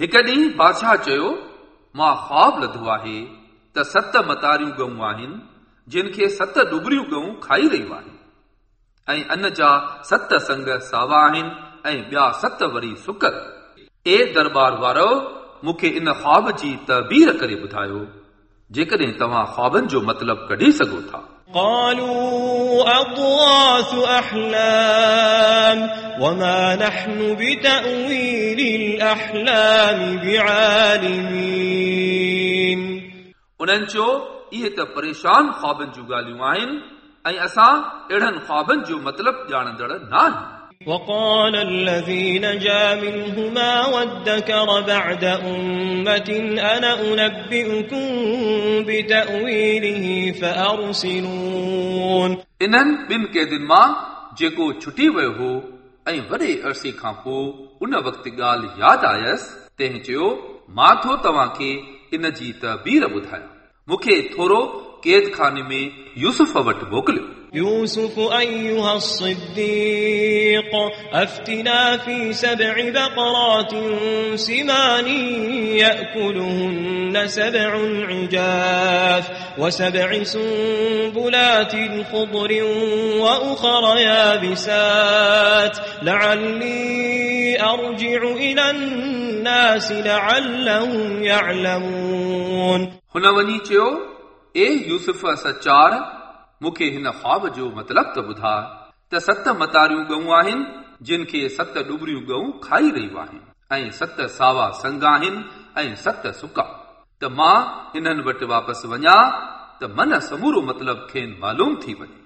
هڪ ڏينهن بادشاهه چيو مان خواب لڌو آهي ته ست متاريون گئون آهن جن کي ست ڊبريون گئون کائي رهيون آهن ۽ ان جا ست سنگ ساوا آهن ۽ ٻيا ست وري سڪر اي درٻار وارو مون کي ان خواب جي تبير ڪري ٻڌايو جيڪڏهن توهان خوابن جو مطلب ڪڍي سگهو ٿا قالوا أضغاث أحلام وما نحن بتأويل الأحلام بعالمين उन्हनि चयो इहे त परेशान ख़्वाबनि जूं ॻाल्हियूं आहिनि ऐं असां अहिड़नि ख़्वाबनि जो मतिलबु ॼाणंदड़ न आहियूं وقال الذي نجا منهما وادكر بعد أمة أنا أنبئكم بتأويله فأرسلون इन्हनि ॿिनि कैदियुनि मां जेको छुटी वियो हो ऐं वॾे अरसे खां पोइ उन वक़्तु ॻाल्हि यादि आयसि तंहिं चयो मां थो तव्हांखे इन जी तबीर ॿुधायां मूंखे थोरो कैद खाने में यूसुफ वटि मोकिलियो يوسف أيها الصديق أفتنا في سبع بقرات سمان يأكلهن سبع عجاف وسبع سنبلات خضر وأخر يابسات لعلي أرجع إلى الناس لعلهم يعلمون हुन वञी चयो ए यूसुफ सचार मूंखे हिन ख़्वाब जो मतिलब त ॿुधा त सत मतारियूं गऊं आहिनि, जिन खे सत डुबरियूं गऊं खाई रहियूं आहिनि, ऐं सत सावा संग आहिनि, ऐं सत सुका। त माँ हिननि वटि वापसि वञा, त मन समूरो मतिलब खेनि मालूम थी वञे।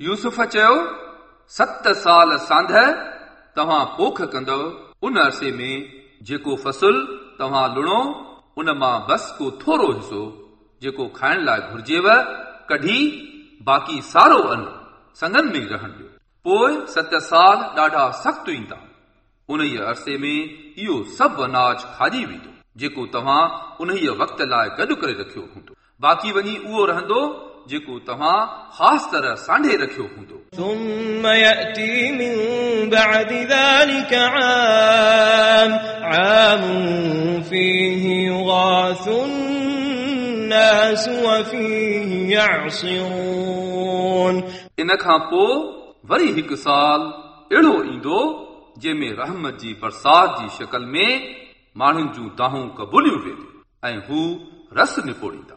यूसुफ चयो, सत साल सांध तव्हां पोख कंदव उन अरसे में जेको फ़सल तव्हां लुणो, उन माँ बस को थोरो हिसो जेको खाइण लाइ घुर्जेव, कढी, बाक़ी सारो अन संगन में रहण ॾियो। पोइ सत साल ॾाढा सख़्तु ईंदा। उन अरसे में इहो सभु अनाज खाॼी वेंदो, जेको तव्हां उन वक़्त लाइ गॾु करे रखियो हूंदो। बाक़ी वञी उहो रहंदो जेको तव्हां ख़ासि तरह सांढे रखियो हूंदो ثم يأتي من بعد ذلك عام عام فيه يغاث الناس وفيه يعصرون इन खां पोइ वरी हिकु साल अहिड़ो ईंदो जंहिंमें रहमत जी बरसात जी शकल में माण्हुनि जूं दाहूं क़बूलियूं वेंदियूं ऐं हू रस निपोड़ींदा